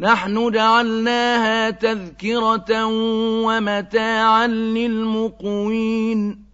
نحن جعلناها تذكرة ومتاعا للمقوين.